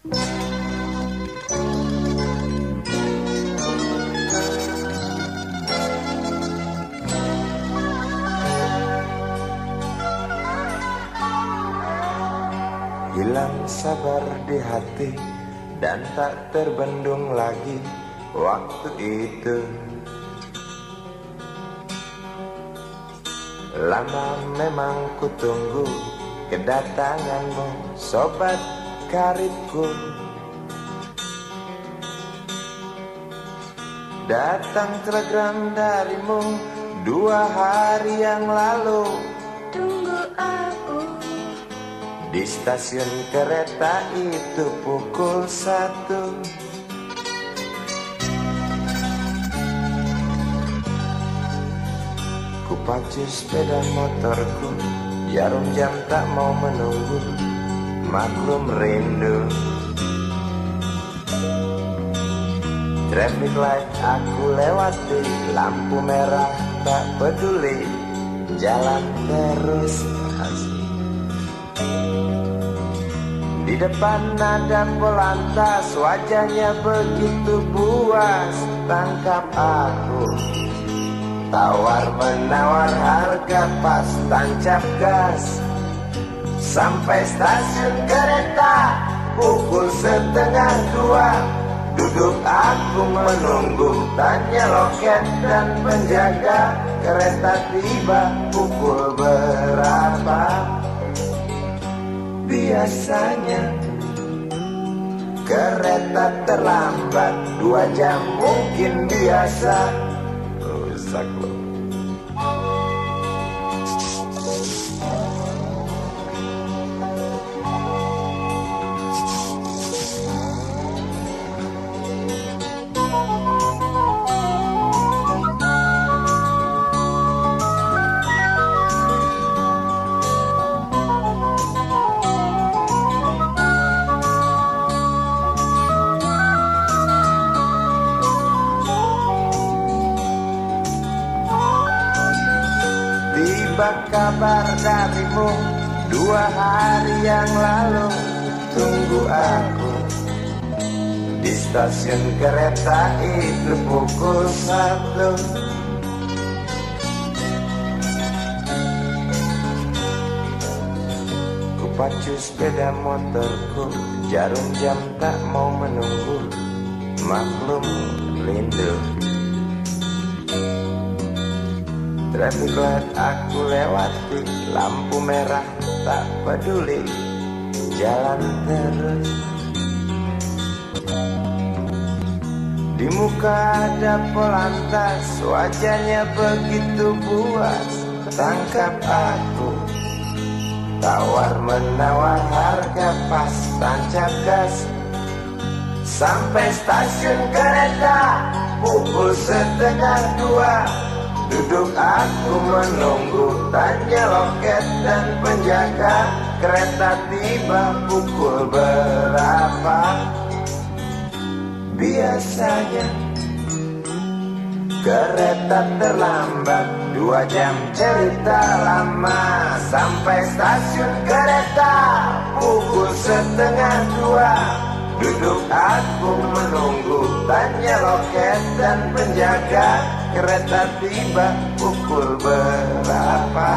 Hilang sabar di hati dan tak terbendung lagi waktu itu. Lama memang ku tunggu kedatanganmu sobat karibku. Datang telegram darimu dua hari yang lalu. Tunggu aku. Di stasiun kereta itu pukul satu. Ku pacu sepeda motorku Jarum jam tak mau menunggu Maklum rindu Traffic light aku lewati Lampu merah tak peduli Jalan terus Di depan ada polantas Wajahnya begitu buas Tangkap aku. Tawar menawar harga pas tancap gas Sampai stasiun kereta Pukul setengah dua. Duduk aku menunggu Tanya loket dan penjaga Kereta tiba pukul berapa. Biasanya Kereta terlambat Dua jam mungkin biasa. Rusak loh Tiba kabar darimu Dua hari yang lalu. Tunggu aku Di stasiun kereta itu pukul satu. Ku pacu sepeda motorku Jarum jam tak mau menunggu. Maklum rindu Traffic light aku lewati Lampu merah tak peduli Jalan terus. Di muka ada polantas Wajahnya begitu buas Tangkap aku Tawar menawar harga pas. Tancap gas Sampai stasiun kereta Pukul setengah dua Duduk aku menunggu Tanya loket dan penjaga Kereta tiba pukul berapa? Biasanya Kereta terlambat Dua jam cerita lama Sampai stasiun kereta Pukul setengah dua. Duduk aku menunggu Tanya loket dan penjaga Kereta tiba pukul berapa